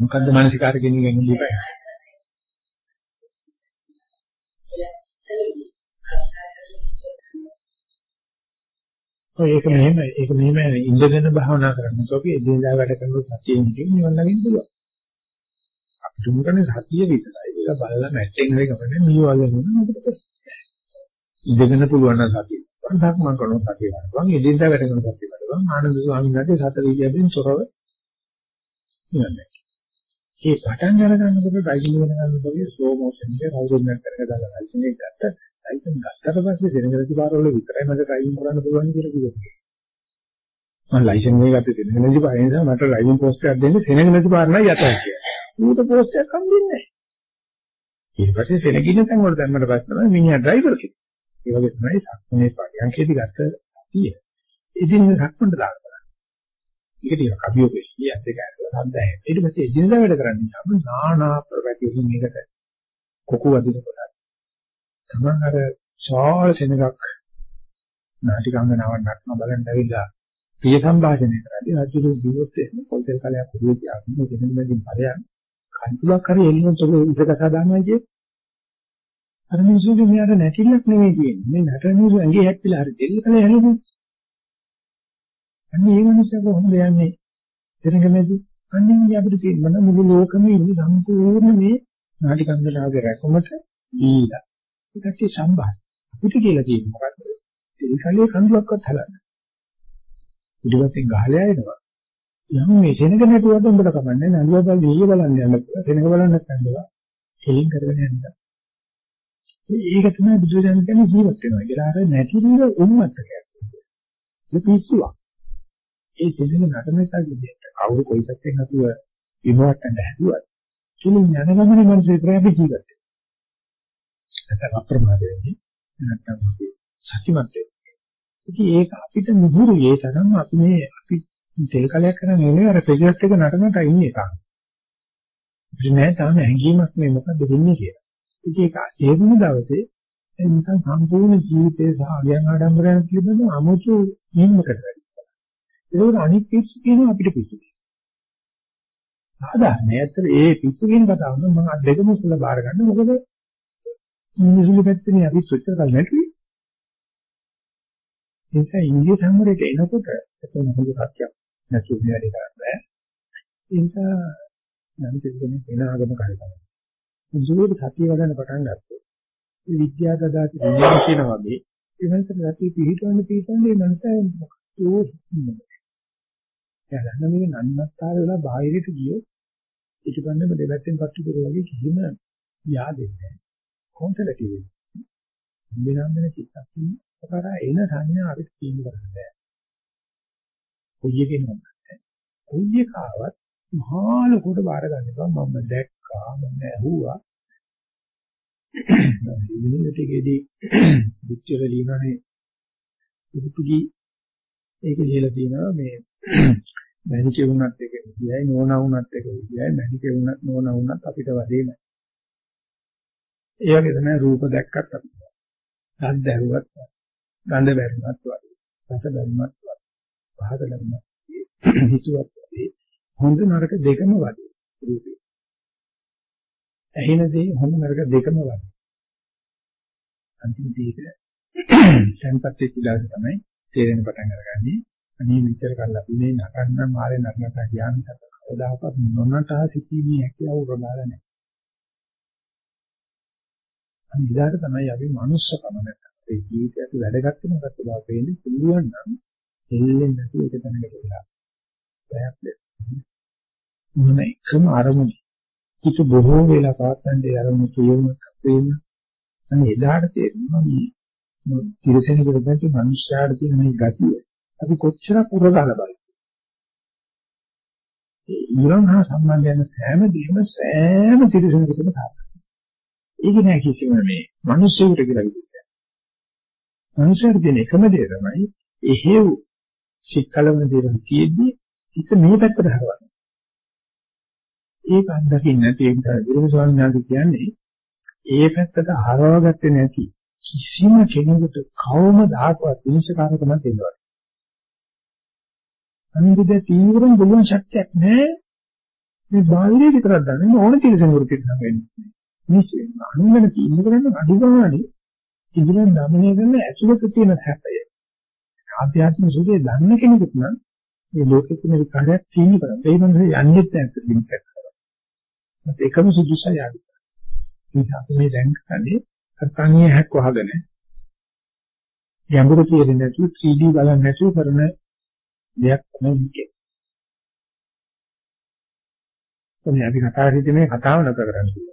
මොකද්ද මානසිකාර කියන එක නෙමෙයි. ඔය ඒක මෙහෙම ඒක මෙහෙම ඉඳගෙන භාවනා කරනකොට අපි එදිනදා වැඩ කරනකොට සතියෙන් ඉඳින් නිවන් ළඟින් පුළුවන්. අපිට මුකනේ සතිය විතරයි. ඒක බලලා මැට්ටෙන් හරි ගමන්නේ මේ වගේ මොනවද ඉඳගෙන පුළුවන් නම් සතිය. වරදක් මම කරන සතිය ගන්නවා. එදිනදා වැඩ කරන සතිය ගන්නවා. ආනන්ද ස්වාමීන් වහන්සේ සතර විද්‍යාවෙන් තොරව නිවන්නේ. ඒ පටන් අරගන්නකොට ඩ්‍රයිවිං වෙන ගන්නකොට ස්ලෝ මොෂන් එක කවුරුත් කරගෙන දාලා ලයිසන් එක ගත්ත ලයිසන් ගත්තට පස්සේ දෙනගලති පාරවල විතරයි මට ඩ්‍රයිවිං කරන්න පුළුවන් කියලා කිව්වා. මම ලයිසන් එක ගත්තේ දෙනගලති පාරේ නිසා මට ඩ්‍රයිවිං පෝස්ට් එකක් දෙන්න සෙනගලති පාර නයි යතයි කියලා. ඌට පෝස්ට් එකක් හම්බෙන්නේ නැහැ. ඊට පස්සේ සෙනගින්න තැන් වල දැම්මට පස්සේ තමයි මිනිහා ඩ්‍රයිවර් කෙනෙක්. ඒ වගේ තමයි සක්මනේ පරියන්කේදී ගත්ත සතිය. ඉතින් සක්මන්ට දාන්න බලන්න. ඒක ටිකක් අභියෝගයේ ඇත්ත ඒක ඇරලා සද්දය. ඊට පස්සේ එදිනදා වැඩ කරන්නේ අපි නානා ප්‍රවැතියකින් මේකට කොකු වදිනකොට තමන් අර ශාල සෙනගක් නාටිකාංගනාවක් නටන බලන්න ඇවිල්ලා ප්‍රිය සංభాෂණය කරද්දී රජු දිවොත් පොල්තල් කලයක් උදේ ආත්ම සෙනගකින් පරයන් කන්තුලක් හරි එල්ලුනොත් ඔබ ඉස්සකසා දානවා කියේ අර මිනිස්සුන්ගේ මෙයාට නැතිලක් නෙවෙයි කියන්නේ. මේ නටන මිනිස්සු ඇඟේ හැප්පිලා හරි දෙල්ල කලේ හැලෙන්නේ. අන්න ඒ මිනිස්සු කොහොමද යන්නේ? දෙනකමදී අන්නේ අපිට තියෙන මුළු ලෝකෙම ඉන්නේ සම්පූර්ණ මේ නාටිකන්දනාගේ රැකමට දීලා. ඒකට සම්බන්ධ. අපිට කියලා තියෙන්නේ මොකද්ද? දෙල් කලේ කඳුලක්වත් හලන්න. පිටුපතින් ගහලා එනවා. යම් මේ සෙනග නැටුවට උඹට කමන්නේ නළුවා බල දෙය බලන්න යන්න. සෙනග බලන්න නැත්නම් කෙලින් කරගෙන යන්න. ඒක තමයි බුදුරජාණන් කියන්නේ ජීවත් වෙනවා කියලා. අර නැතිව උන්මත්තකයක්. ඒ පිස්සුවක්. ඒ සිදුන නටනසක් විදිහට කවුරු කොයි පැත්තෙන් හතුව විමවට්ටන්න හැදුවත් කිලින් යන ගමනේ මනස විතරයි ජීවත් වෙන්නේ. නැත්නම් අප්‍රමාද වෙන්නේ. නැත්නම් අපි සතිමත් වෙන්නේ. ඉතින් ඒක අපිට නුහුරු ඒ තරම් අපි මේ අපි තෙල් කලයක් කරන නෙවෙයි අර ප්‍රෙජර් එක නටනට ඉන්නේ තාම. ඉතින් නෑ තාම හැංගීමක් මේ මොකද්ද වෙන්නේ කියලා. ඉතින් ඒක ඒ වුණ දවසේ නිකන් සම්පූර්ණ ජීවිතේ සහ අගයන් ආඩම්බරයන් පිළිබඳ අමුතු නිම්මකට වැඩි. ඒක අනිත් පිස්සු කියනවා අපිට පිස්සු. සාමාන්‍ය ඇත්තට ඒ පිස්සු කියන කතාව නම් මම දෙකම ඉස්සලා බාර ගන්න මොකද මිනිසුන්ගේ පැත්තේ අපි සොච්චර කල් නැති. ඒ නිසා ඉන්දිය සංවරයට එනකොට එතන හොඳ සත්‍යයක් නැති වෙන්නේ කරන්නේ. ඒ නිසා නම් දෙන්නේ වෙන ආගමක හරි තමයි. මුසුවේද සතිය වඩන්න පටන් ගත්තොත් මේ විද්‍යාව දදාති විද්‍යාව කියන වගේ ඒ වෙනසට සතිය පිහිටවන්න පිහිටවන්න මේ මනසයි මොකක්දෝ යන්න මේ නන්නත්තර වෙලා බාහිරට ගියොත් ඊටපන්දම දෙපැත්තෙන් පත්තු කරලා වගේ කිසිම yaadෙන්නේ නැහැ කොන්සලටිව් වෙනවා වෙන චිත්තක්ෂණ කරා එන සංඥා අපිට තීන්දුව කරන්න බෑ. කොයි එකේ නෝන්නේ කොයි එකාවත් මහා ලොකුට බාර ගන්න එපා. මම දැක්කා මම ඇහුවා. ඉන්නටකේදී පිටර ලියනනේ. උපුටි ඒක ලියලා තියෙනවා මේ මැනිකේ වුණත් එක විදියයි නෝනා වුණත් එක විදියයි මැනිකේ වුණත් නෝනා වුණත් අපිට වැඩේ නැහැ. ඒ වගේ තමයි රූප දැක්කත් අපිට. ගන්ධ ඇහුවත් ගන්ධ බැරිමත් වගේ. රස බැරිමත් වගේ. පහත බැරිමත් හිතුවත් වගේ. හොඳ නරක දෙකම වගේ රූපේ. ඇහෙන දේ හොඳ නරක දෙකම වගේ. අන්තිම දෙයක සංපත් වෙච්ච දවස තමයි තේරෙන පටන් අරගන්නේ. අනේ විතර කල්ලා අපි මේ නටන්න මාරේ නටනට ගියාම සත කවදාකවත් නොනටා සිටීමේ හැකියාව උරගාලා නැහැ. අනිදාට තමයි අපි මනුස්සකම නැත්නම් ඒ ජීවිතය අපි වැඩගත් වෙනකට බව පේන්නේ පුළුවන් නම් දෙල්ලෙන් නැති එක තැනකට වෙලා. බයක් දෙන්න. මොන එකම අරමුණ. හිත බොහෝ වෙලා පවත්තන්නේ අරමුණ කියවමක් වෙන. අනේ එදාට තේරෙනවා මේ තිරසෙනෙකුට දැක්ක මනුස්සයාට තියෙන මේ ගතිය අපි කොච්චරක් උරගාලා බලමු. ඒ ඊරන් හා සම්බන්ධ යන සෑම දෙයක්ම සෑම තිරසනෙකුටම සාර්ථකයි. ඒක නෑ කිසිම මේ මිනිස්සුන්ට කියලා කිව්වේ. මිනිස්සුන්ට දෙන එකම දේ තමයි එහෙව් සික්කලවන දේවල් තියෙද්දි හිත මේ පැත්තට හරවන්න. ඒක අත්දකින්න නැති එක විරුද්ධ ස්වාමීන් වහන්සේ කියන්නේ ඒ පැත්තට හරවගත්තේ නැති කිසිම කෙනෙකුට කවමදාකවත් විනිශ්චයකාරකම දෙන්නවා. අනිත් තීව්‍රම බලන ශක්තියක් නැහැ. මේ බාහිර විතරක් දන්නේ ඕන තිරසංගුරු තිරසංග වෙන්නේ. මේ අනුගමන තීන්දුව කරන අඩුගානේ ඉදිරියෙන් දමනය කරන ඇතුළත තියෙන සැපය. ආධ්‍යාත්මික සුඛය දන්න කෙනෙකුට නම් මේ ලෝකෙ තියෙන විකාරයක් තීන්දුව කරන්න. ඒ වගේ යන්නේත් නැහැ විනිශ්චය කරනවා. ඒකම සුදුසයි ආදි. ඒක අපි මේ දැන් කරන්නේ අර්ථානිය හැක් වහගෙන ගැඹුරු කියන්නේ නැතුව 3D බලන්නේ නැතුව කරන දෙයක් තමයි මේක. කොහොමද අපි කතා කරන්නේ මේ කතාව නැතර කරන්නේ.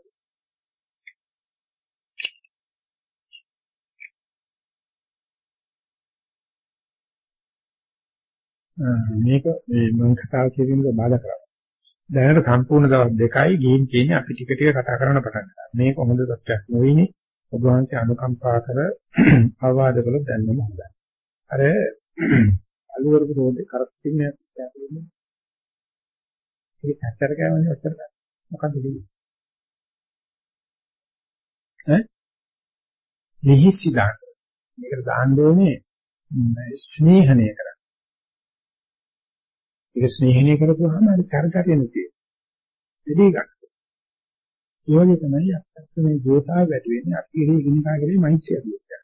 මේක මේ මම කතාව කියනකොට බාධා කරා. දැනට සම්පූර්ණ දවස් දෙකයි ගේම් තියෙන්නේ අපි ටික ටික කතා කරන්න පටන් ගන්නවා. මේක හොඳ තත්ත්වයක් නොවෙන්නේ. ඔබ වහන්සේ අනුකම්පා කර අවවාද කළොත් දැන්නම හොඳයි. අර අලුවරක රෝදේ කරපින්නේ කියන්නේ. ඒක ඇත්තට කියන්නේ ඔච්චර මොකක්ද කියන්නේ? ඈ? නිහිස්සි දාන්න. මේකට දාන්න ඕනේ ස්නේහණය කරන්න. ඒක ස්නේහණය කරපුවාම අර චරිතය නැති වෙනවා. ඒ වගේ තමයි අපිට මේ දෝෂාව වැඩි වෙන්නේ අපි ඉහි ගිනිකා කරේ මෛත්‍රිය කියන්නේ.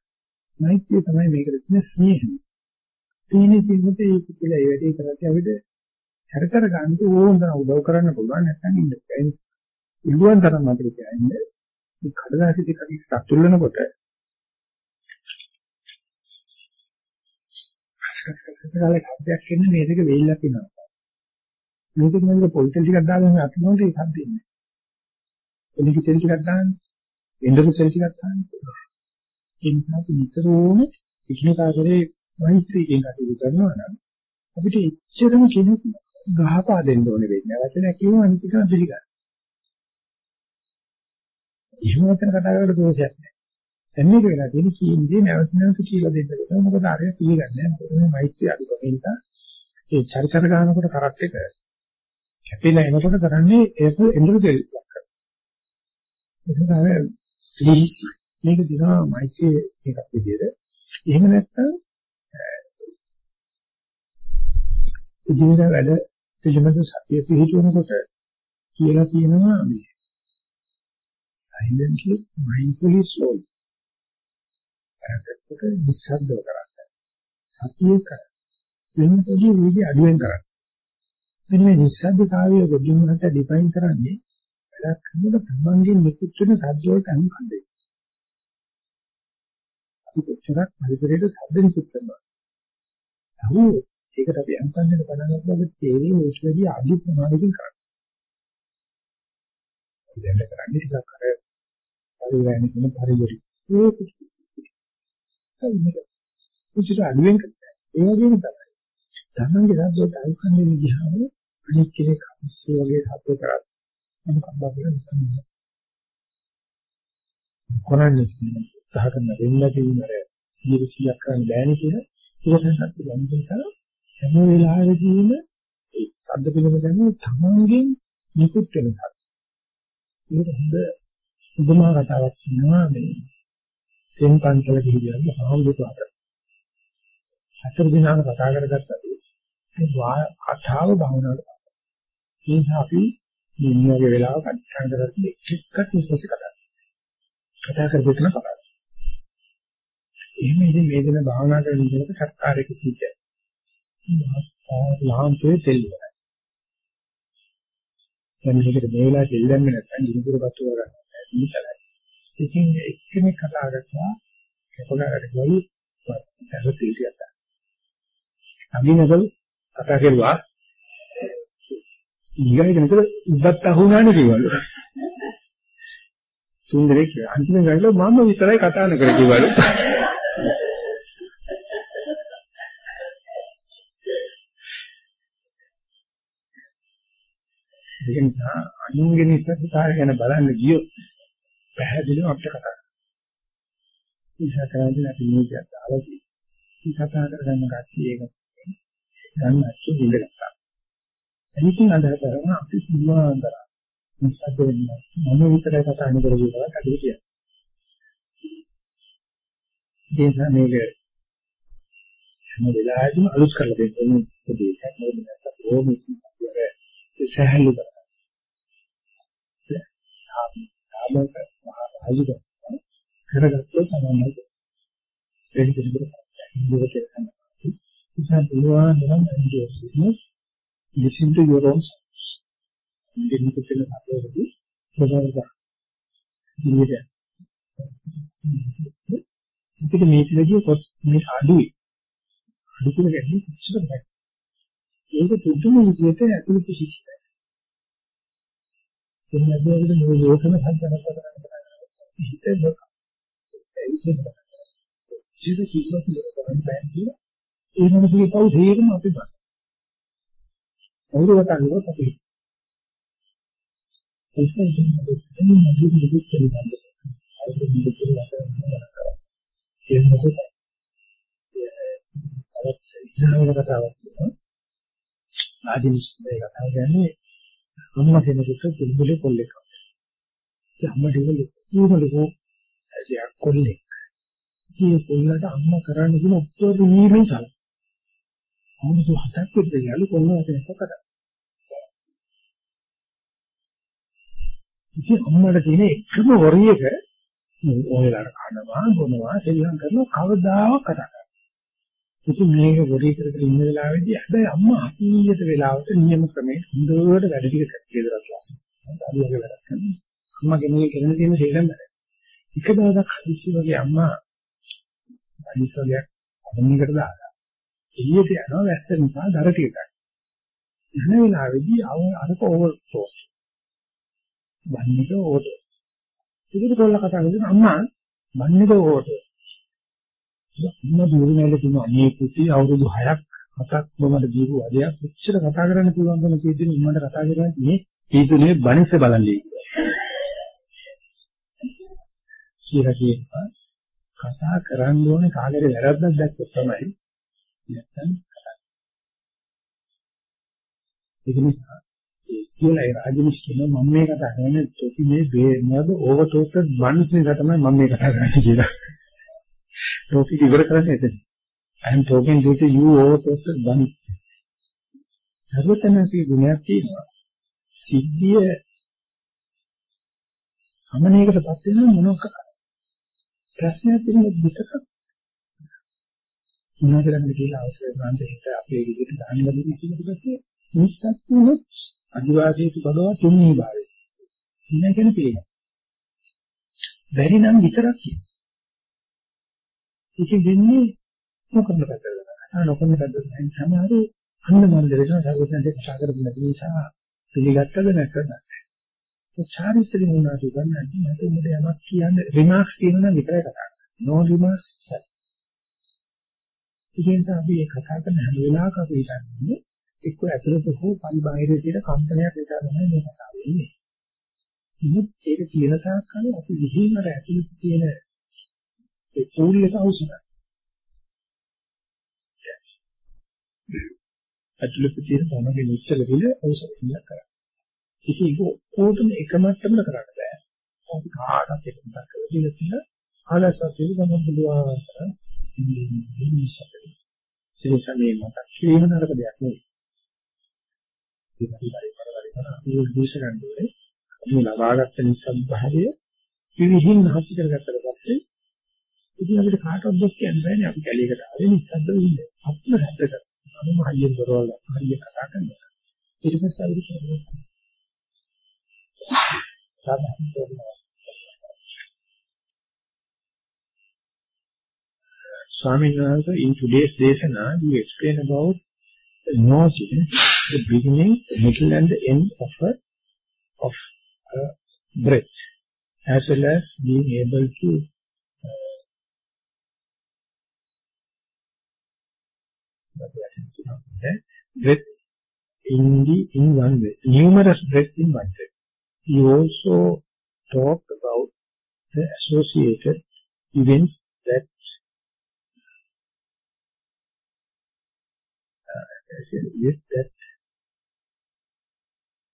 මෛත්‍රිය තමයි මේකට තියෙන ස්නේහය. තීනේ කිව්වොත් ඒක කියලා ඒ වැඩේ කරලා අපිට චරිතර ගන්න ඕන උදව් කරන්න පුළුවන් නැත්නම් ඉන්න බැහැ. ඉල්ලුවන් තරම් අපිට කියන්නේ මේ කඩදාසි ටික අතුල්ලනකොට කස් කස් කස් කාලේ හබ්බයක් එන්නේ මේ දෙක වෙයිලා කියනවා. මේක නේද පොල්තල් ටිකක් දාගෙන අතුනොත් ඒ සද්ද ඉන්නේ. එලික තෙල් ටිකක් දාන්න. එඬරු තෙල් ටිකක් දාන්න. ඒ නිසා නිතරම ඉක්ිනකා කරේ මෛත්‍රීයෙන් කටයුතු කරනවා නම් අපිට එච්චරම කෙනෙක් ගහපා දෙන්න ඕනේ වෙන්නේ. වචනයක් කියනවා අනිත් එක පිළිගන්න. එහෙම වචන කතා කරලා දෝෂයක් නැහැ. දැන් මේක වෙලා තියෙන කීින්දී නැවත නැවත කියලා දෙන්න බෑ. මොකද අරය පිළිගන්නේ නැහැ. මොකද මේ මෛත්‍රිය අඩුකම නිසා ඒ චරිචර ගන්නකොට කරත් එක කැපිලා එනකොට කරන්නේ ඒක එඬරු දෙල් කරනවා. ඒක තමයි ප්ලීස් මේක දිනවා මෛත්‍රී එකක් විදිහට. එහෙම නැත්නම් ඉදිරියට වැඩ පිළිබඳ සතිය පිහිටවනකොට කියලා තියෙනවා මේ silently mindfully slowly. ඒකට නිස්සද්දව කරන්න. සතිය කර. වෙනතදී වේගය අඩුවෙන් කරන්න. මෙන්න මේ නිස්සද්දතාවය ගොඩින් මත ඩිෆයින් කරන්නේ වැඩක් කරනකොට තමන්ගේ නිකුත් වෙන සද්ද වලට අනුකම්පයි. අපි කොච්චරක් පරිසරයට සද්ද නිකුත් කරනවා. අහු ඒකට අපි අන්තන්නේ පණ ගන්නකොට තේරෙන්නේ මේක වැඩි අඩු ප්‍රමාණයකින් කරන්නේ. දැන් කරන්නේ ටිකක් අර පරිවැණි කියන පරිදි. ඒක උචිත අඩුවෙන් කරන්නේ. ඒ වගේම තමයි. තමන්ගේ සද්දයට අනුකම්පන්නේ විදිහම අනිත් කෙනෙක් අස්සේ වගේ සද්ද කරත් අනුකම්පා කරන්නේ. කරන්නේ සහ කරන දෙන්න තියෙනර ඉරිසියක් කරන්න බෑනේ කියලා ඉවසන්නත් පුළුවන් නිසා හැම වෙලාවෙදීම ඒ ශබ්ද පිළිබඳව තමන්ගෙන් නිකුත් වෙන ශබ්ද. ඒක හොඳ උපමා කතාවක් කියනවා මේ සෙන් පන්සල ගිහින් හාමුදුරුවෝ අතර. හතර දිනකට කතා කරගත්තා. ඒ කතාව භවනාවට. ඒ නිසා අපි මේ වගේ වෙලාවක අධිෂ්ඨාන කරලා එක්කත් විශ්වාස කරා. කතා කරපු කෙනා කතා. එහෙම ඉතින් මේ දින භාවනා කරන විදිහට සත්කාරයක සිද්ධ. ලාම්පේ තෙල් ඉවරයි. දැන් මේකට මේ වෙලාවේ තෙල් දැම්මේ නැත්නම් දිනුපුරපත්තු කරගන්න බැහැ. ඉතින් එක්කෙනෙක් කතා කරලා කපකාරට ගොවි පස්සේ තෙල් ටිකක් ගන්න. අදිනකල් කතා කරුවා ඊගාට නේද ඉබ්බත් අහුණානේ කිව්වලු. තුන් දෙනෙක් අන්තිම ගානල මම විතරයි කතා නොකර කිව්වලු. ඒක නිසා අනුන්ගේ නිසද්දතාවය ගැන බලන්න ගියොත් පැහැදිලිව අපිට කතා කරන්න. ඉතින් කරන්නේ අපි මේකත් දාලා තියෙනවා. කතා කරගන්න කට්ටිය ඒක ගන්න අච්චු ඉඳගත්තා. ඒකෙන් අදහස් කරනවා අපි සිල්වාන්තර නිසද්ද වෙන්නේ. මම විතරයි කතා කරන්නේ කියලා කඩේ කියන්නේ. ඒ නිසා මේක හැම වෙලාවෙම අලුත් කරලා දෙන්න ඕනේ ප්‍රදේශයක් නේද නැත්නම් ඕම සහැල්ලු කරගත්තොත් තමයි ඒක පිළිබඳව නිසා you are run and your business listen to your own sounds දෙන්න කියලා අපලෝඩ් කරනවා ඉන්නේ ඒක මේකදී කොත් මේ අඩුයි අඩු කියලා කියන්නේ කිසිම නැහැ ඒක පුදුම විදිහට ඇතුළත සිද්ධයි. එන්නේ මේකට මේ යෝගම සම්පූර්ණ කරගන්න බෑ. හිතේ ලොක. ජීවිත ජීවත් වෙන්න බෑ. ඒ මොනසේ පව් තේරෙම අපි ගන්න. අවුරුකට අනුව අපි. ඒක තමයි මේ ජීවිත පිළිබඳව. ඒක ජීවිත පිළිබඳව කරා. ඒක මොකද? ඒක ඉතින් කතාවක්. ආදිනිස්සේ කතාව කියන්නේ අම්මා කෙනෙකුට පිළිබිලේ කොල්ලෙක්. ඒ අම්මා දෙවිලේ ඌමලකෝ ඇයි කොල්ලෙක්. මේ කොල්ලට අම්මා කරන්න කියන උත්තර දීමෙන් සල්. අවුරුදු හතක් විතර ගියලු කොල්ලා කෙනෙක් කතා. ඉතින් අම්මට තියෙන එකම වරියක ඔයලාට කනවා බොනවා සෙල්ලම් කරනවා කවදාවත් කතා කරන්නේ. ඉතින් මේක වරී කර කර ඉන්න වෙලාවේදී හැබැයි අම්මා අතීත වෙලාවට නියම ක්‍රමයෙන් හොඳට වැඩ ටික කියලා ක්ලාස්. අදියාගේ වැඩ කරනවා. අම්මා ගෙනේ කරන තියෙන සෙල්ලම් වැඩ. එක දවසක් හදිස්සි වගේ අම්මා අනිසෝලයක් අමුණකට දාලා. එළියට යනවා වැස්ස නිසා දර ටික ගන්න. යන වෙලාවේදී අරක ඕවර් ටෝස්. වන්නේක ඕවර් ටෝස්. ඉතින් කොල්ල කතා කරගෙන අම්මා වන්නේක ඕවර් ටෝස්. ඉන්න දුරමැල තියෙන අනේ පුතේ අවුරුදු 6ක් 7ක් මමද දීපු අධ්‍යයක් කොච්චර කතා කරන්න පුළුවන්කම තියෙද්දි මමට කතා කරන්නේ මේ ඊතුනේ බණිස්ස බලන්නේ. කියලා කියනවා. කතා කරන්න ඕනේ කාගෙද වැරද්දක් දැක්කොත් තමයි නැත්තම් කතා ඒක නිසා ඒ කියලා ඒ රාජනිස් කියනවා මම මේ කතා කරන්නේ තොපි මේ මොකද ඕවර්ටෝක් බන්ස් නිසා තමයි මම මේ කතා කරන්නේ කියලා. Talking ඉවර කරන්නේ එතන. I am talking due to you overposted once. සර්වතනසේ ගුණයක් තියෙනවා. සිද්ධිය සමනයකටපත් වෙන මොනක ප්‍රශ්නයක් තියෙන විතරක් මොනවද කරන්නේ කියලා අවශ්‍ය ගන්න හිත අපේ විදිහට දාන්න ලැබෙන්නේ කියන එකත් නිස්සත්තුනොත් අදිවාසීතු බව තුන්හි භාවය. ඉන්න කෙන පිළිගන්න. බැරි නම් විතරක් කියන්න. ඉතින් වෙන්නේ නොකරන පැත්තට. ආ නොකරන පැත්තට සමහර අන්න මන්දිරේට සාගතන්ට කතා කරපු නැති නිසා පිළිගත්තද නැත්ද නැහැ. ඒ චාරිත්‍රි මොනවාද ගන්නන්නේ මට උඹට යමක් කියන්න රිමාක්ස් කියනවා විතරයි කතා කරන්නේ. no remarks sir. ඉතින් අපි මේ කතා කරන හැම වෙලාවක අපි හිතන්නේ එක්ක ඇතුළත හෝ පරිබාහිරයේ තියෙන කම්පනයක් නිසා තමයි මේ කතාව වෙන්නේ. ඉතින් ඒක කියන තාක් කල් අපි විහිං අර ඇතුළත තියෙන ඒ පූර්ණක අවශ්‍යයි. ඇතුළත තියෙන මොනගේ නිශ්චල විල අවශ්‍ය කියලා කරා. ඉතින් ඒක ඔක්කොටම එක මට්ටමකට කරන්න බෑ. අපි කාටත් එක මතක් කරලා දීලා තියෙන ආලසතිය ගමන් පුළුවන් කරා. ඉන්නේ නිසකයි. ඒ සමේ මතක් කිරීම නරක දෙයක් නෙවෙයි. ඒක හරි හරි හරි අපි උදේශ ගන්න ඕනේ. අපි ලබාගත්ත නිසබ්භාවය පිළිහින් නැති කරගත්තට පස්සේ ඉතින් අපිට කාටවත් දොස් කියන්න බෑනේ අපි කැලේකට ආවේ නිස්සද්දව ඉන්නේ. අපිට හැද්ද කරා. මම හයියෙන් දරවල හයිය කතා කරනවා. ඊට පස්සේ අපි කියනවා. Swami Narayan, in today's desana, you explain about noting the beginning, the middle and the end of a, of a breath, as well as being able to breaths in the in one way, numerous breaths in one way. He also talked about the associated events that uh, that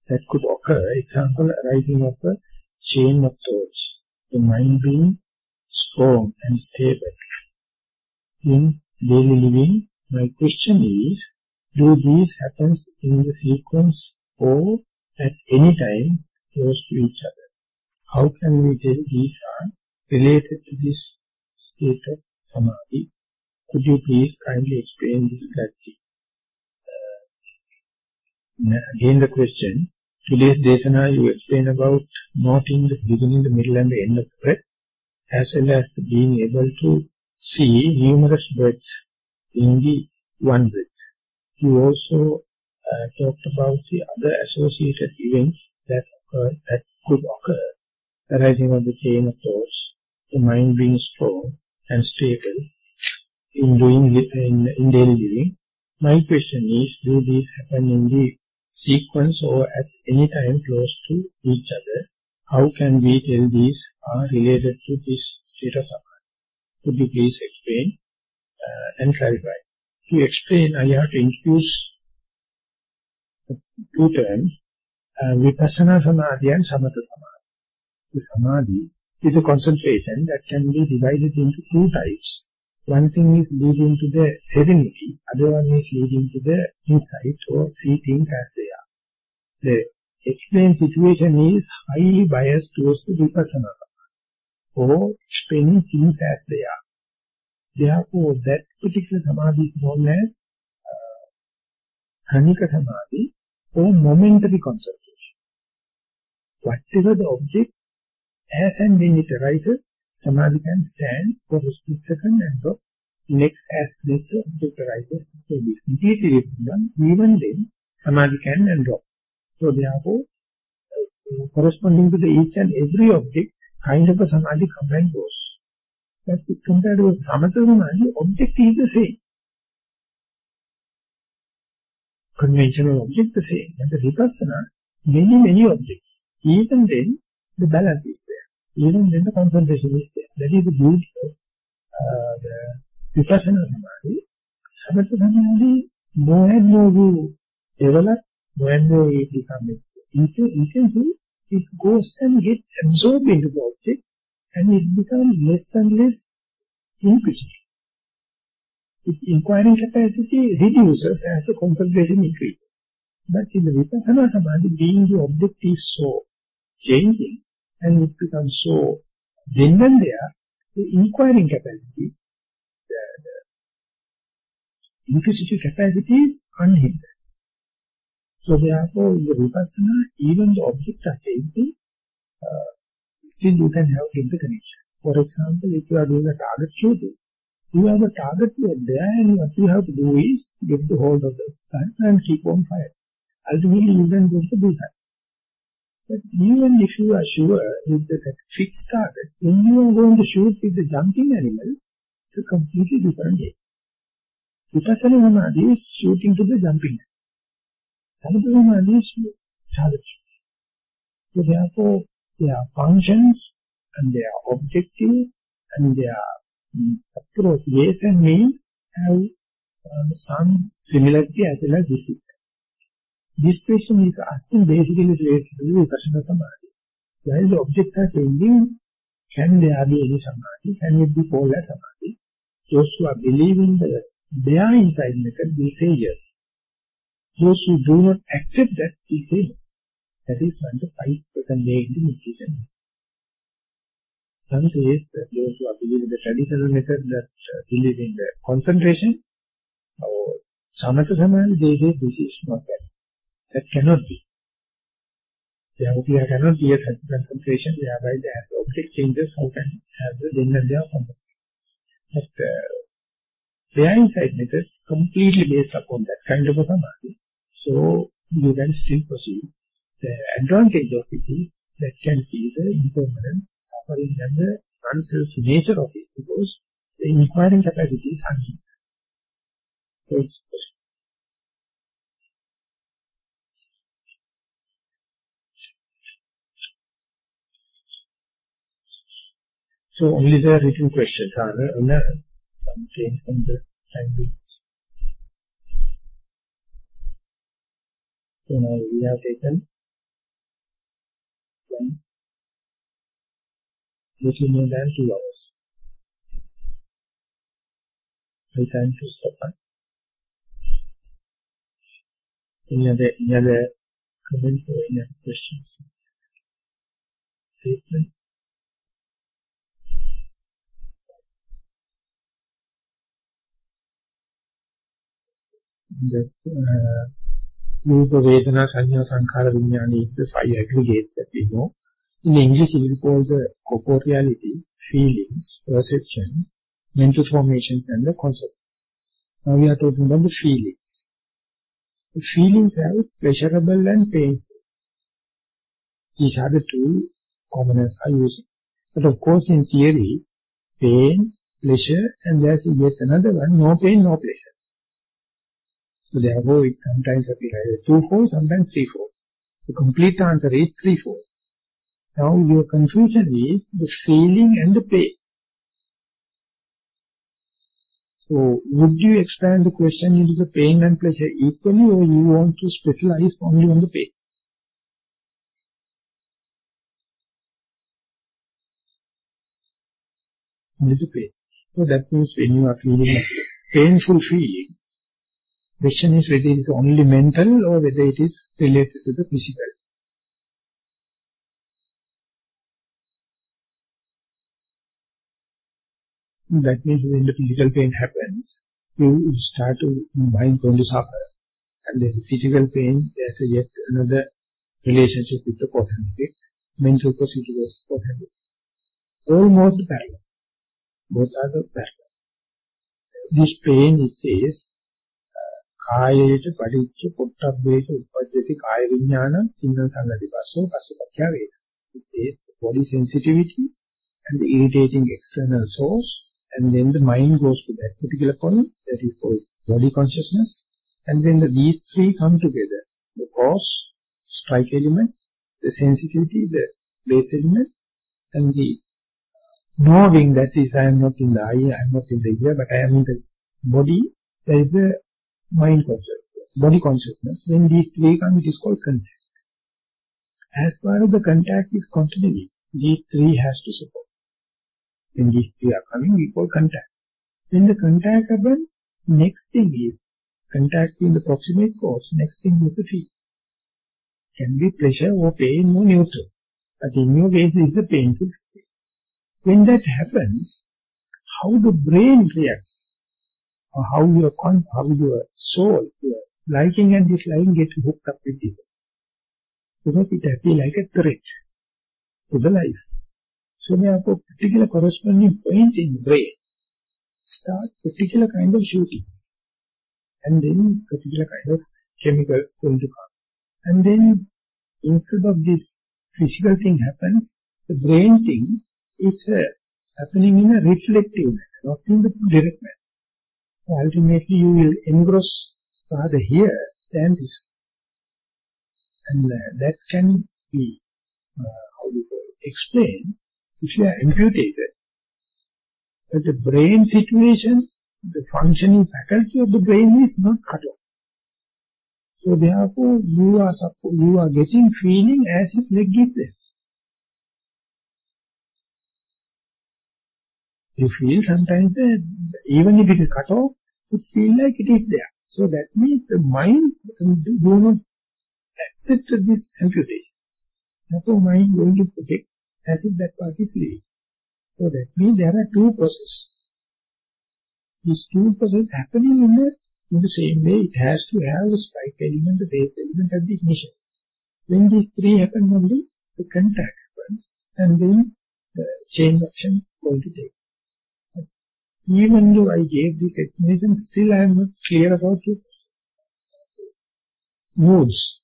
that could occur. Example, arising of a chain of thoughts, the mind being strong and stable in daily living my question is, do these happen in the sequence or at any time close to each other? How can we tell these are related to this state of samadhi? Could you please kindly explain this clarity? Uh, again the question, today's desana you explain about noting the beginning, the middle and the end of the breath, as well as being able to see numerous breaths in the one breath. You also uh, talked about the other associated events that occur, that could occur, arising of the chain of thoughts, the mind being strong and stable in doing in, in daily living. My question is, do these happen in the sequence or at any time close to each other? How can we tell these are related to this state of? Could you please explain uh, and clarify? To explain, I have to introduce two terms, uh, Vipassana Samadhi and Samatha Samadhi. The Samadhi is a concentration that can be divided into two types. One thing is leading to the serenity, other one is leading to the insight or see things as they are. The explained situation is highly biased towards the Vipassana Samadhi, or explaining things as they are. Therefore, that particular Samadhi is known as uh, Samadhi or momentary concentration. Whatever the object, as and when it arises, Samadhi can stand for a split second and drop. Next, as next object arises, it be completely different. Even then, Samadhi can and drop. So therefore, uh, corresponding to the each and every object, kind of a Samadhi comes and goes. But compared with Samatha Samadhi, object is the same. Conventional object the same. And the Vipassana, many, many objects. Even then, the balance is there. Even then, the concentration is there. That is the beauty of uh, the Vipassana Samadhi. Samatha Samadhi, more and more you develop, more and more you become intensive, it goes and gets absorbed into the object and it becomes less and less inquisitive. Its inquiring capacity reduces as the concentration increases. But in the Vipassana Samadhi, being the object is so changing and it becomes so then and there, the inquiring capacity, the, the inquisitive capacity is unhindered. So therefore, in the Vipassana, even the objects are changing, uh, still you can have interconnection. For example, if you are doing a target shooting, you have a target there and what you have to do is get the hold of the gun and keep on firing. Ultimately, you can go to the bullseye. But even if you are sure with the fixed target, when you are going to shoot with the jumping animal, it's a completely different game. Vipassana Samadhi is shooting to the jumping animal. Samatha Samadhi is target shooting. So therefore, their functions and their objective and their um, approach, ways and means have uh, some similarity as well as this. This question is asking basically related to the Vipassana Samadhi. While the objects are changing, can there be any Samadhi? Can it be called as Samadhi? Those who are believing the their inside method will say yes. Those who do not accept that will say no. That is when the fight convey into meditation. Some says that those who are believing the traditional method that uh, believe in the concentration or samatha they say this is not that. That cannot be. Therefore, there cannot be a concentration whereby the object changes, how can have the then and there concentration. But uh, their insight methods completely based upon that kind of a samadhi. So you can still proceed the advantage of it is that can see the impermanent suffering and the unself nature of it because the inquiring capacity is unhindered. So only the written questions are on the change from the being. So now we have taken little more than two hours. I time to stop. Any other, any other comments or any other questions? statement. That uh, Rupa Vedana Sanya Sankhara Vinyani is the five aggregates that we know. In English it is called the corporeality, feelings, perception, mental formations and the consciousness. Now we are talking about the feelings. The feelings are pleasurable and painful. These are the two commoners are. But of course in theory, pain, pleasure and there's yet another one, no pain, no pleasure. So therefore it sometimes appears either two-fold, sometimes three-fold. The complete answer is three-fold. Now your confusion is the feeling and the pain. So would you expand the question into the pain and pleasure equally or you want to specialize only on the pain? Only the pain. So that means when you are feeling a painful feeling, the question is whether it is only mental or whether it is related to the physical. That means when the physical pain happens, you start to, mind going to suffer. And then the physical pain, there's a yet another relationship with the cause and effect. Mental procedure is cause and effect. Almost parallel. Both are the parallel. This pain, it says, කායයට පටිච්ච පොට්ටබ්බේට උපද්දති කාය විඥාන තින්න සංගති පස්සෝ පස්සපච්චා වේද. It says body sensitivity and the irritating external source and then the mind goes to that particular point that is called body consciousness. And then the, these three come together. The cause strike element the sensitivity the base element and the knowing that is I am not in the eye I am not in the ear but I am in the body. There is a mind consciousness body consciousness. When these three come it is called contact. As far as the contact is continuing these three has to support when these three are coming, we call contact. When the contact happens, next thing is contact in the proximate cause, next thing is the feel. Can be pleasure or pain or neutral. But in your case, it is a painful. When that happens, how the brain reacts, or how your, con how your soul, your liking and disliking get hooked up with it. Because it appears like a threat to the life. So therefore, particular corresponding point in the brain start particular kind of shootings. And then particular kind of chemicals going to come. And then instead of this physical thing happens, the brain thing is uh, happening in a reflective manner, not in the direct manner. So ultimately you will engross rather here than this. And uh, that can be, uh, how do you explain if you are amputated, but the brain situation, the functioning faculty of the brain is not cut off. So therefore, you are you are getting feeling as if leg is there. You feel sometimes that even if it is cut off, it feels like it is there. So that means the mind do not accept this amputation. Therefore, mind going to protect as if that part is living. So that means there are two processes. These two processes happening in the, in the same way. It has to have the spike element, the base element and the ignition. When these three happen only, the contact happens and then the chain action going to take. But even though I gave this explanation, still I am not clear about your moods.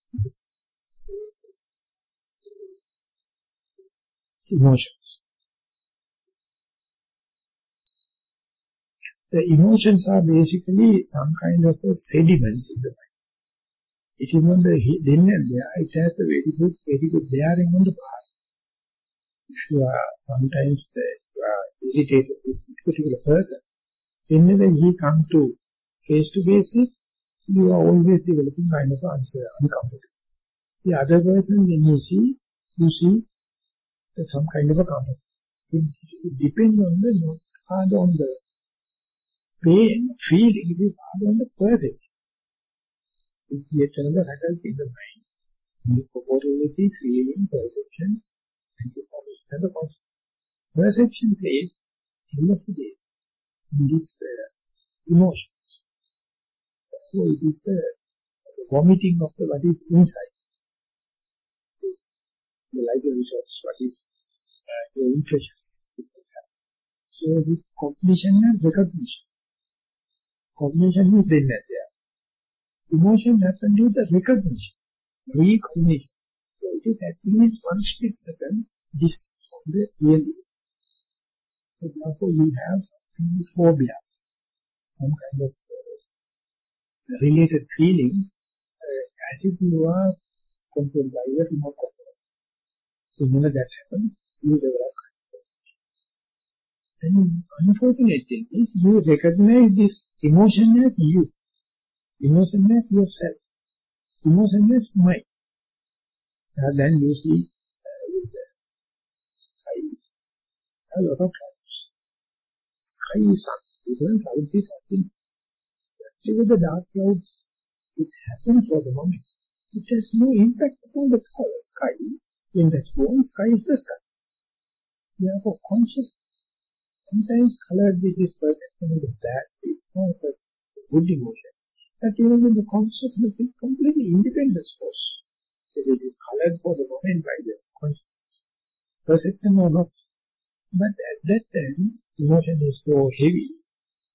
Emotions. The emotions are basically some kind of sediments in the mind. It is not the then and there, it has a very good, very good bearing on the past. If you are sometimes uh, you are irritated with a particular person, whenever he comes to face to face it, you are always developing kind of answer, uncomfortable. The other person, when you see, you see some kind of a counter. It, it depends on the not hard on the pain, feeling, it is hard on the person. It's yet another faculty in the mind. The corporeality, feeling, perception, and the concept. Perception plays of the day in this uh, emotions. So it is uh, the vomiting of the is inside. This, the lighter research, what is uh, your impressions. So the cognition and recognition. Cognition is then there. Emotion happens with the recognition, recognition. So it is at least one split second distance from the real so therefore you have some phobias, some kind of uh, related feelings uh, as if you are controlled by your control. So whenever that happens, you develop and unfortunate thing is you recognize this emotion as you, emotion as yourself, emotion as mine. And then you see uh, sky, a lot of sky is something, clouds is something. With the dark clouds, it happens for the moment. It has no impact upon the sky. In that form, sky is the sky. Therefore, consciousness, sometimes colored with this perception of the bad, not a good emotion. But even the consciousness is completely independent force. It is colored for the moment by the consciousness. Perception or not. But at that time, emotion is so heavy,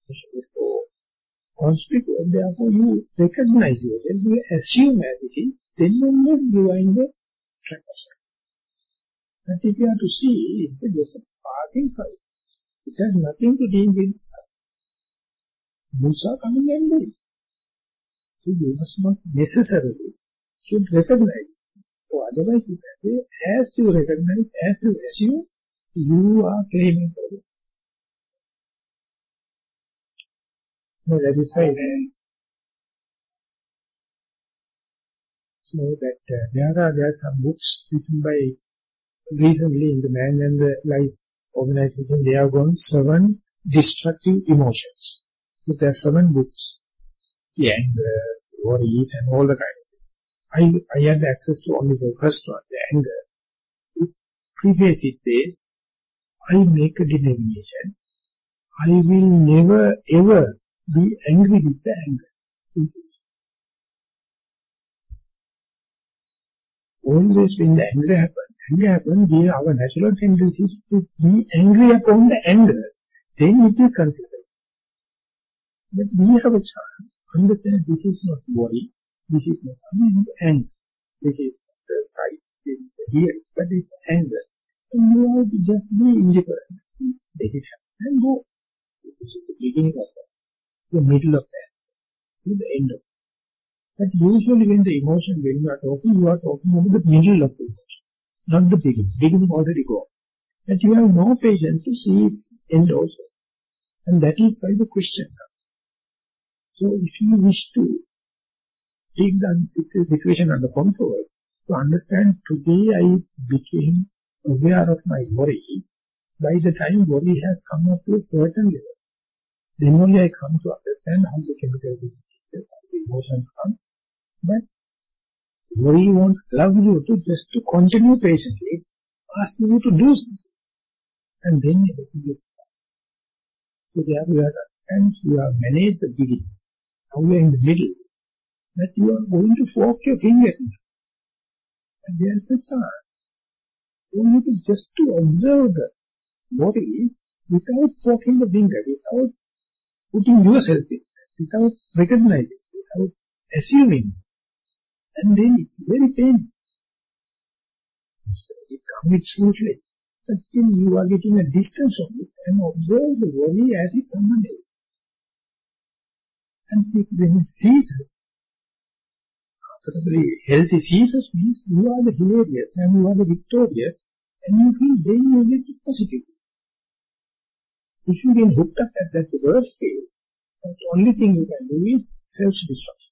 emotion is so conspicuous, therefore you recognize yourself, you assume as it is, then you are in the track But if you have to see, it's just a passing fight. It has nothing to do with sun. Moods are coming and going. So you must not necessarily should recognize. So otherwise you can say, as you recognize, as you assume, you are claiming for this. That is right. So that uh, there are there are some books written by recently in the Man and the Life organization. They have gone seven destructive emotions. So there are seven books. Yeah, uh, worries and all the kind of things. I I had access to only the first one, the anger. It previous it I make a determination. I will never ever be angry with the anger. Always when the anger happens, anger happens, we, our natural tendency is to be angry upon the anger. Then it will consider. But we have a chance understand this is not worry, this is not something anger, this is the sight, this is the hearing, but it's anger. And you have to just be indifferent. Let it happen and go. So this is the beginning of that the middle of that. See the end of it. But usually when the emotion, when you are talking, you are talking about the middle of the emotion, not the beginning. Beginning already gone. But you have no patience to see its end also. And that is why the question comes. So if you wish to take the situation under control, to understand today I became aware of my worries, by the time worry has come up to a certain level, then only I come to understand how the chemical behavior, how the emotions comes. But worry won't allow you to just to continue patiently, ask you to do something. And then you to get So there we are times you have managed the beginning. Now we are in the middle. That you are going to fork your finger. And there is a chance. You need to just to observe the worry without forking the finger, without putting yourself in without recognizing, without assuming. And then it's very painful. So It comes with. But still you are getting a distance of it and observe the worry as if someone else. And when it ceases, comfortably healthy ceases means you are the hilarious and you are the victorious and you feel then you get positive. If you get hooked up at that worst case, the only thing you can do is self-destruction.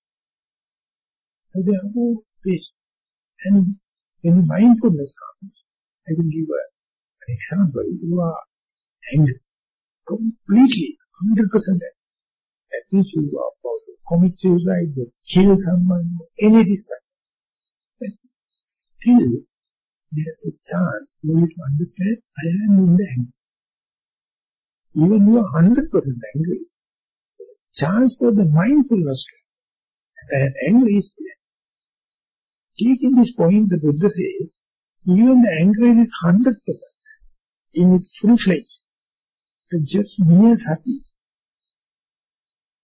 So they therefore, please, and when mindfulness comes, I will give a, an example. You are angry, completely, 100% angry. That means you are about to commit suicide, to kill someone, any destruction. But still, there's a chance for you to understand I am in the anger. Even you are 100% angry, chance for the mindfulness that anger is there. Taking this point, the Buddha says, even the anger is 100% in its full fledged. But just mere sati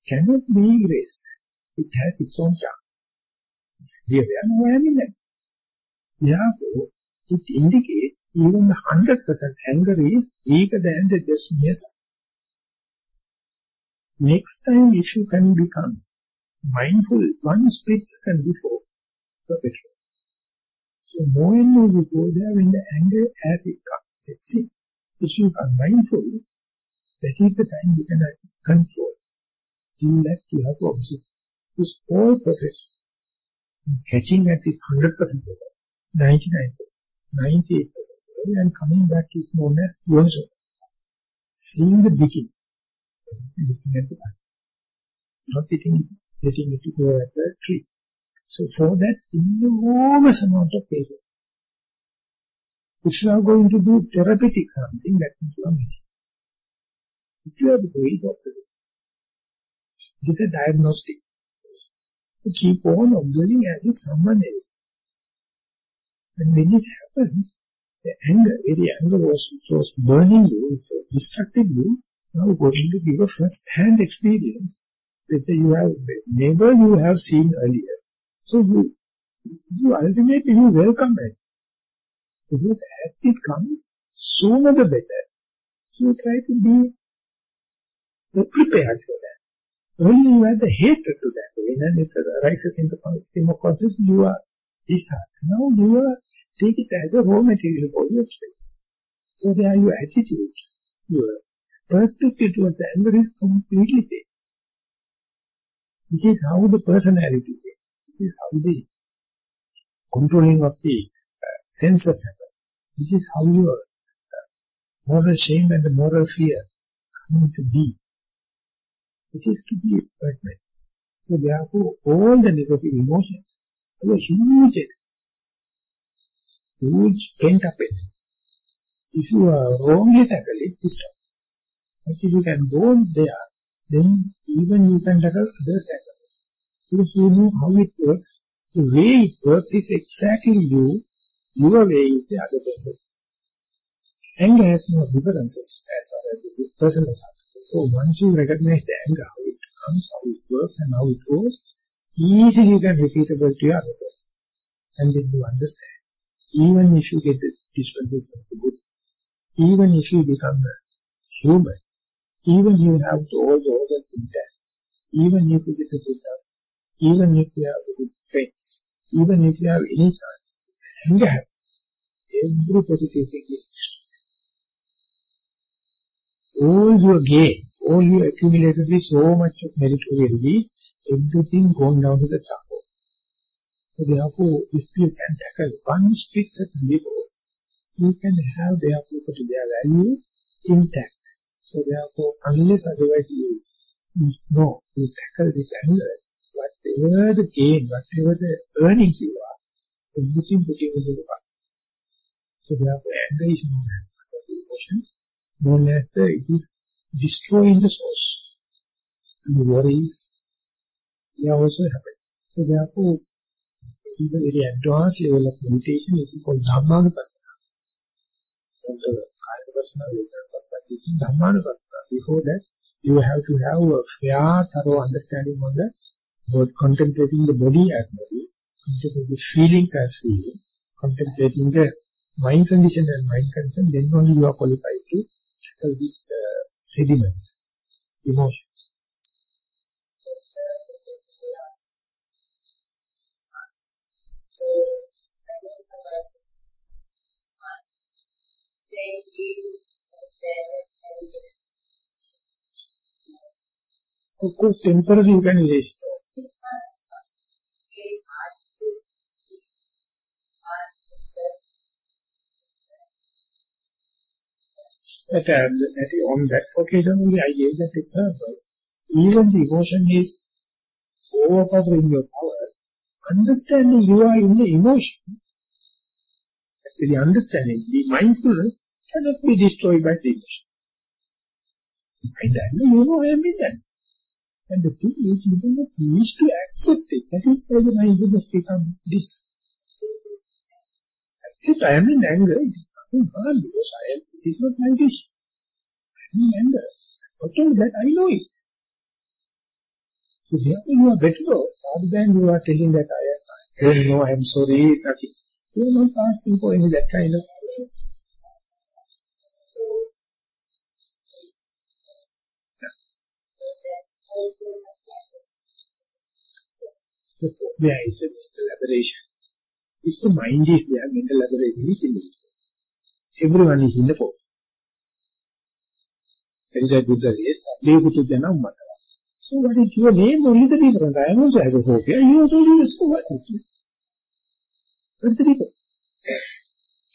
cannot be erased. It has its own chance. We are in that. Therefore, it indicates even the 100% anger is weaker than the just mere sati. Next time, if you can become mindful one split second before, So more and more you go there when the anger as it comes, sets in. If you are mindful, that is the time you can control. Till that you have to observe. This whole process, catching at it 100% level, 99 98 and coming back is known as yourself. Seeing the beginning, looking at the back. Not getting, getting it to go at the tree. So for that enormous amount of patience. If you are going to do therapeutic something, that means you are missing. If you are doing observing, it is a diagnostic process. You keep on observing as if someone else. And when it happens, the anger, very anger was, was burning you, it was destructive you, now going to give a first-hand experience that you have never you have seen earlier. So you, you ultimately you welcome it. Because as it comes, sooner the better. So try to be uh, prepared for that. Only you have the hatred to that. When it arises in the stream of consciousness, you are disheartened. Now you are take it as a raw material for your experience. So there are your attitude, your perspective towards the anger is completely changed. This is how the personality is. This is how the controlling of the senses happens. This is how your moral shame and the moral fear come to be. It is to be permanent. So therefore, all the negative emotions have a huge, huge pent up energy. If you are wrongly tackle it, it stops. But if you can go there, then even you can tackle other side If you know how it works, the way it works is exactly you, your way is the other person. Anger has no differences as far as the person is concerned. So once you recognize the anger, how it comes, how it works and how it goes, easily you can repeatable to your other person. And then you understand. Even if you get the dispensation of the good, even if you become a human, even you have all the organs intact, even if you get a good even if you have good friends, even if you have any chances, anger happens. Every positive thing is all your gains, all you accumulated so much of meritorious everything gone down to the charcoal. So therefore, if you can tackle one split second before, you can have therefore put their value intact. So therefore, unless otherwise you, you know, you tackle this anger, whatever the gain, whatever the earnings you are, everything putting into the bucket. So therefore, anger is known as the emotions, known as the, it is destroying the source. And the worries, they are also happening. So therefore, in the very advanced level of meditation, it is called Dhammanupassana. From the Kaya-Vipassana, Vedana-Vipassana, teaching Dhammanupassana. Before that, you have to have a fair, thorough understanding on the both contemplating the body as body, contemplating the feelings as feeling, contemplating the mind condition and mind condition, then only you are qualified to tackle these uh, sediments, emotions. Of course, temporarily you can erase But uh, on that occasion only I gave that example. Even the emotion is overpowering your power. Understanding you are in the emotion, the understanding, the mindfulness cannot be destroyed by the emotion. I don't know, you know I am in that. And the thing is, you do not wish to accept it. That is why the mindfulness becomes this. Accept I am in anger. It is nothing harm because I am, this is not my wish. In anger. That, I know it. So therefore you are better off rather than you are telling that I am, I don't know, I am sorry, nothing. You are not asking for any that kind of yeah. There is a mental aberration. If the mind is there, mental aberration is in it. Everyone is in the fog. There is a Buddha race, Abhiyakutu Jana Ummata. So what is your name? Only the difference. I also have a phobia. You also do so what? What's the difference?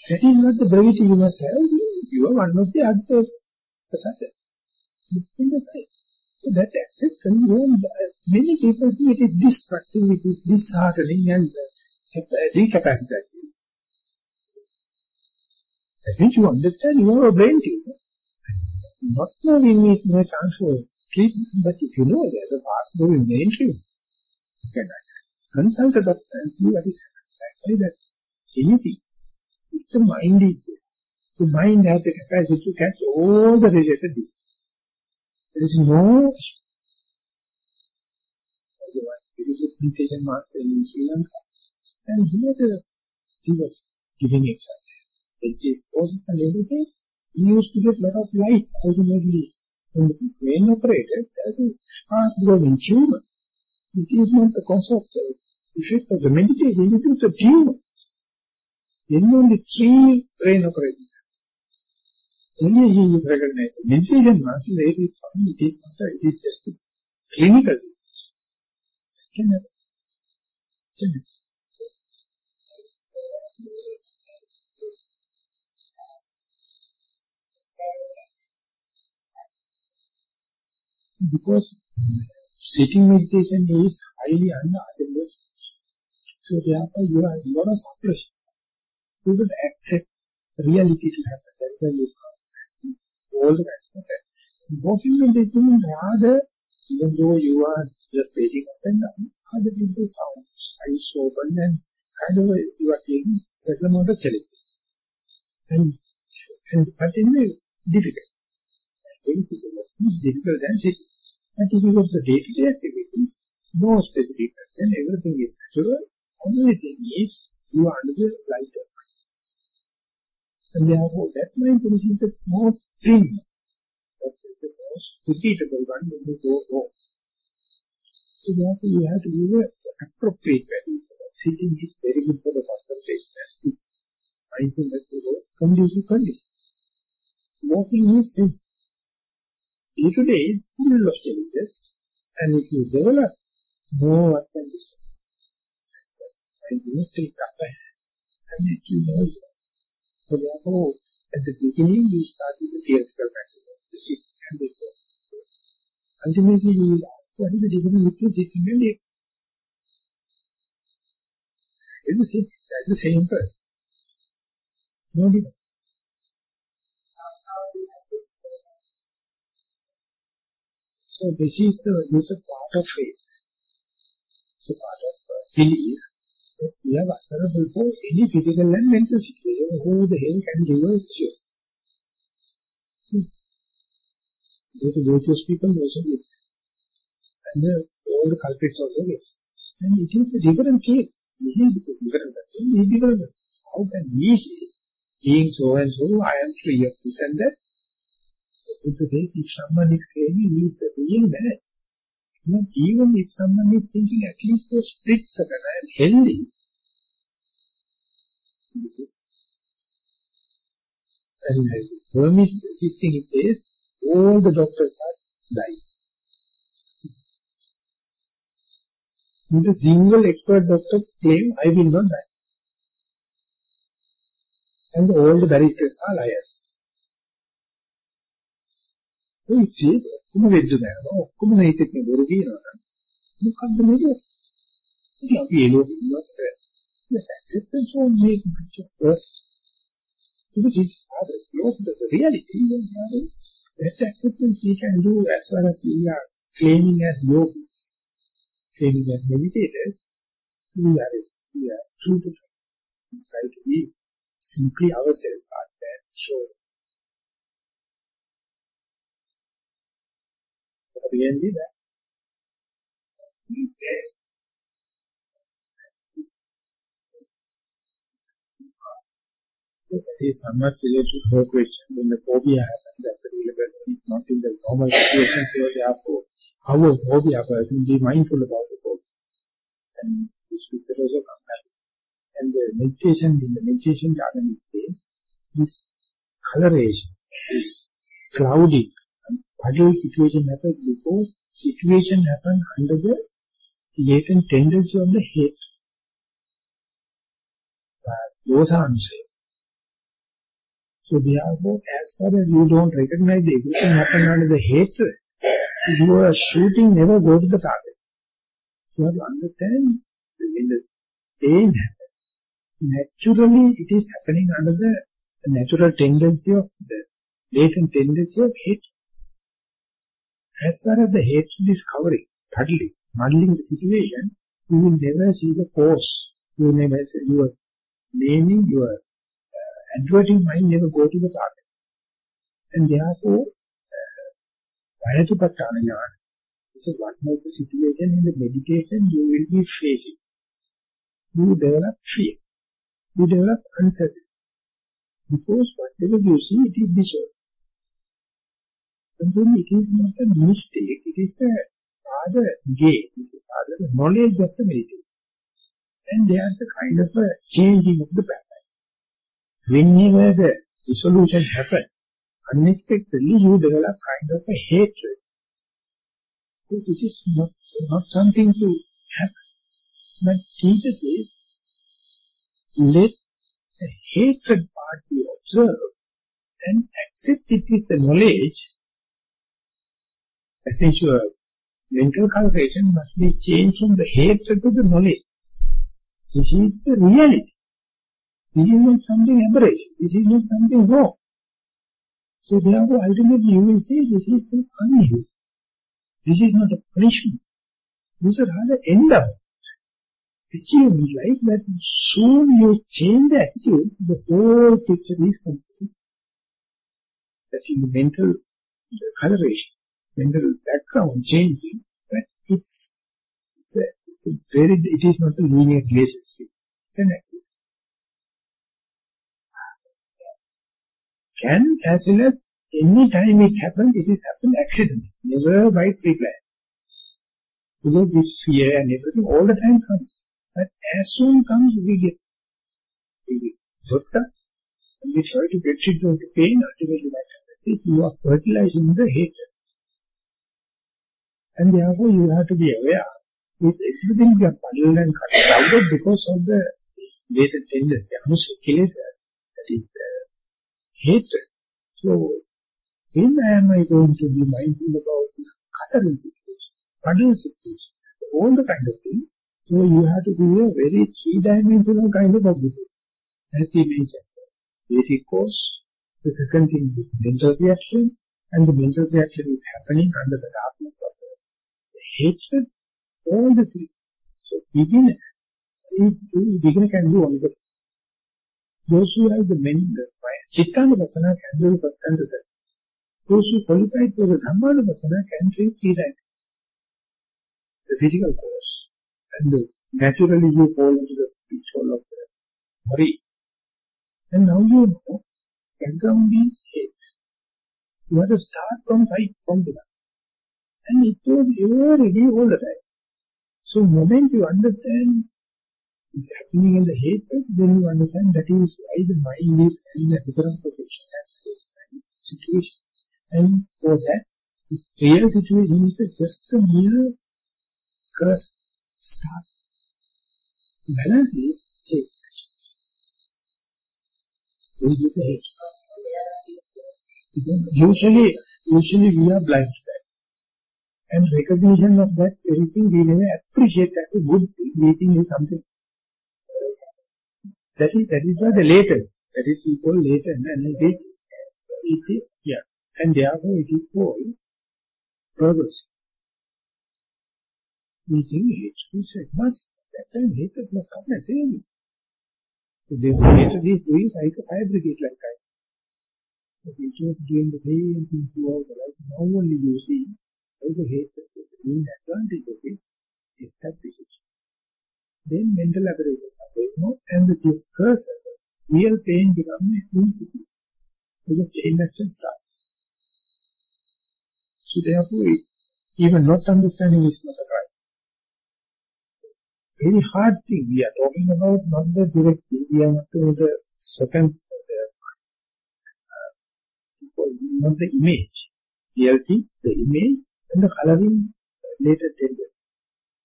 That is not the brevity you must have. You are one of the other. The subject. So that acceptance, many people think it is destructive, it is disheartening and uh, decapacitating. I think you understand you are a brain tumor. Not knowing is no chance for treatment, but if you know there's a fast moving brain tumor, you can consult a doctor and see what is happening. that anything, if the mind is there, the mind has the capacity to catch all the related diseases. There is no meditation master in Sri Lanka, and he had a, he was giving example. It was and everything. Used to get a lot of lights ultimately. When the brain operated, there is fast growing tumor. It is not the cause of the effect of the meditation, it is the tumor. Then only three brain operating only he recognize meditation master it is fine, it is not it is just clinical can happen. Can happen. Because sitting meditation is highly under. So therefore you are a lot of suppression. You don't accept reality to happen. That is you all the rest of it. Walking meditation rather, even though you are just pacing up and down, other people sounds, eyes open and kind of you are taking certain amount of challenges. And, and but anyway, difficult. Very difficult. It's difficult than sitting. But if go to the day-to-day activities, no specific action, everything is natural. Only thing is, you are under the light of and therefore that mindfulness is the most thing, that is the most repeatable one when you go home. So therefore you have to give an appropriate value for that. Sitting is very good for the concentration and mindfulness to go conducive conditions. Walking is simple. Day to day full of challenges and if you develop no one can disturb. Mindfulness take up a hand and let you know so therefore, at the beginning you start with the theoretical maximum, the sit and the go. Ultimately you will ask what is the difference between sitting and the It's the same, it's the same person. No difference. So this is the is a part of faith. It's a part of uh, belief we are answerable for any physical and mental situation. Who the hell can give a cure? Hmm. Those virtuous people also get. And the, all the culprits also get. And it is a different case. This is different. This. How can we say, being so and so, I am free of this and that? Says, if someone is claiming he is really bad, not even if someone is thinking at least for split second, I am healthy. And this thing it says, all the doctors are dying. The single expert doctor claim, I will not die. And all the barristers are liars. So it says, ඔක්කොම වෙද්ද දැනනවා ඔක්කොම හිතෙත් බොරු කියනවා නම් මොකක්ද මේක ඉතින් අපි ඒ ලෝකෙ ඉන්නකොට this acceptance won't make much of us Because it's part of yours, the reality. That acceptance we can do as far as we are claiming as yogis, claiming as meditators, we are, we are true to try to be simply ourselves out there, show. It is somewhat related to her question. When the phobia happens, that particular person is not in the normal situation, so therefore, how a phobia person be mindful about the phobia. And this picture also comes back. And the meditation, in the meditation garden is this coloration, this cloudy, puddle situation happens because situation happens under the latent tendency of the hate. But those are unsafe. So therefore, as far as you don't recognize the everything happening under the hatred, your shooting never go to the target. You have to understand when the pain happens, naturally it is happening under the, the natural tendency of the latent tendency of hate. As far as the hatred is covering, puddling, muddling the situation, you will never see the cause. You will never see your naming, your uh, adverting mind never go to the target. And therefore, Bhayatupatthana jnana is one of the situation in the meditation you will be facing. You develop fear. You develop uncertainty. Because whatever you see, it is disorder. Then it is not a mistake, it is a rather gain, it is rather knowledge of the meditation. And there's a kind of a changing of the pattern whenever the dissolution happens, unexpectedly you develop kind of a hatred. Because it is not, not something to happen. But teacher says, let the hatred part be observed and accept it with the knowledge Think your uh, mental calculation must be changed from the hatred to the knowledge. This is the reality. This is not something aberration. This is not something wrong. So therefore ultimately you will say this is the punishment. This is not a punishment. This is rather endowment. Achievement like that soon you change the attitude, the whole picture is complete. That in the mental coloration, mental background changing, but it's, it's a, very, it is not a linear relationship. It's an accident. can as well as any time it happens, it is happened accidentally, never by pre-plan. Because this fear and everything all the time comes. But as soon comes, we get, we get up, and we try to get rid of the pain, ultimately what happens is you are fertilizing the hatred. And therefore you have to be aware, if everything gets puddled and crowded because of the latent tendency, anusaya, kilesa, that is uh, hatred. So, when am I going to be mindful about this cuttering situation, puddle situation, all the kind of things. So you have to do a very three-dimensional kind of observation. As he mentioned, basic cause, the second thing is mental reaction, and the mental reaction is happening under the darkness of hatred, all the three. So beginner is, beginner can do only the first. Those who have the men, the Chittanupasana can do the first Those who qualified for the Dhammanupasana can treat three times. The physical cause. And the, naturally you fall into the pitfall of the worry. And now you know, background is hate. You have to start from fight from the And it was ever ready all the time. So moment you understand is happening in the hatred, then you understand that is why the mind is in a different position and situation. And for that, this real situation is just a mere curse start. Balance is change. Usually, usually we are blind. And recognition of that very thing, we never appreciate that a good think is something That is, that is the latent. That is we call latent and it is, it is, yeah. And therefore it is called progress. We think hate, we say must, that time hatred must come me. So therefore hatred is doing like a fire brigade like that. But it was doing the same thing throughout the life. Now only you see how the hatred is doing advantage of it, establishes. Then mental aberrations are going on and with this cursor, real pain becomes easy. So the chain action starts. So therefore, it, even not understanding is not a right. Very hard thing. We are talking about not the direct. We are not the second, the, uh, not the image. Real thing, the image and the coloring uh, later tendency.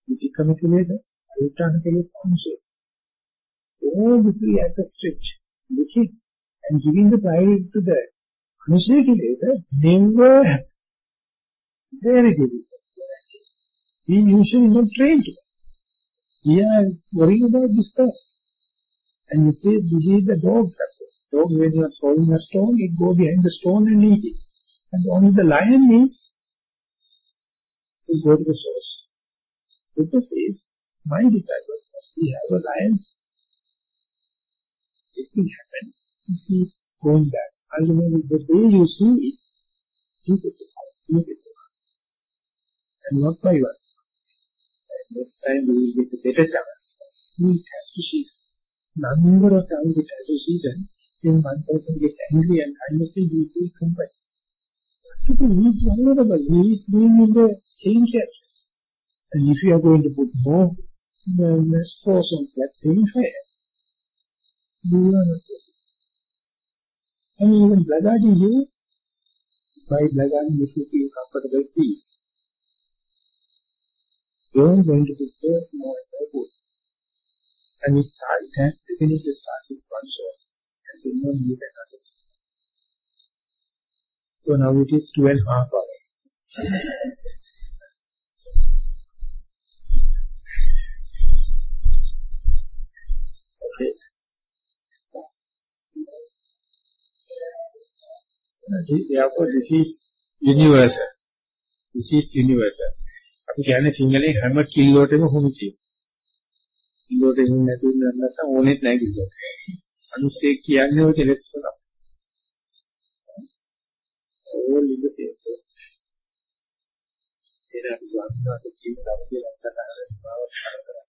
Vitikkamati later, Ayutthana function. All the three at the stretch, looking and giving the priority to the Anusaya later never happens. Very difficult. We usually not trained to it. We are worrying about this first. And you say, this is the dog's approach. Dog, when you are throwing a stone, it goes behind the stone and eat it. And only the lion is to go to the source. Buddha says, my disciples, we have a lion's it will happen. You see going back. Ultimately, the way you see it, you get to you get to And not by once. And next time we will get a better chance. Still it has to season. Number of times it has to season. Then one person gets angry and kind of thing he will compress. He is vulnerable. He is in the same reactions. And if you are going to put more force on that same fire, you are not listening. And even blackguarding you, by blackguarding you feel comfortable, peace. You are going to put more and more good. And it's hard, it has to the start with one soul. And then you can understand. So now it is two and a half hours. therefore this is universal. This is universal. අපි කියන්නේ සිංහලෙන් හැම කිල්ලෝටම හුණු කියන. කිල්ලෝට එන්නේ නැතුව නැත්නම් ඕනෙත් නැහැ කිල්ලෝ. මිනිස්සේ කියන්නේ ඔය කෙලෙස් වල. all in the same place. එන අපි වාස්තවක ජීවිතය අපේ රටට ආරම්භ කරනවා.